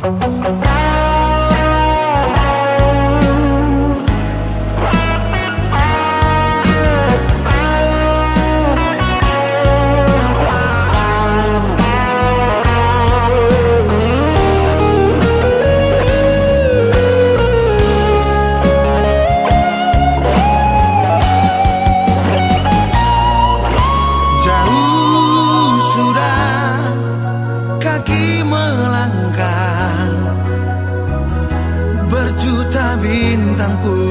bintang campus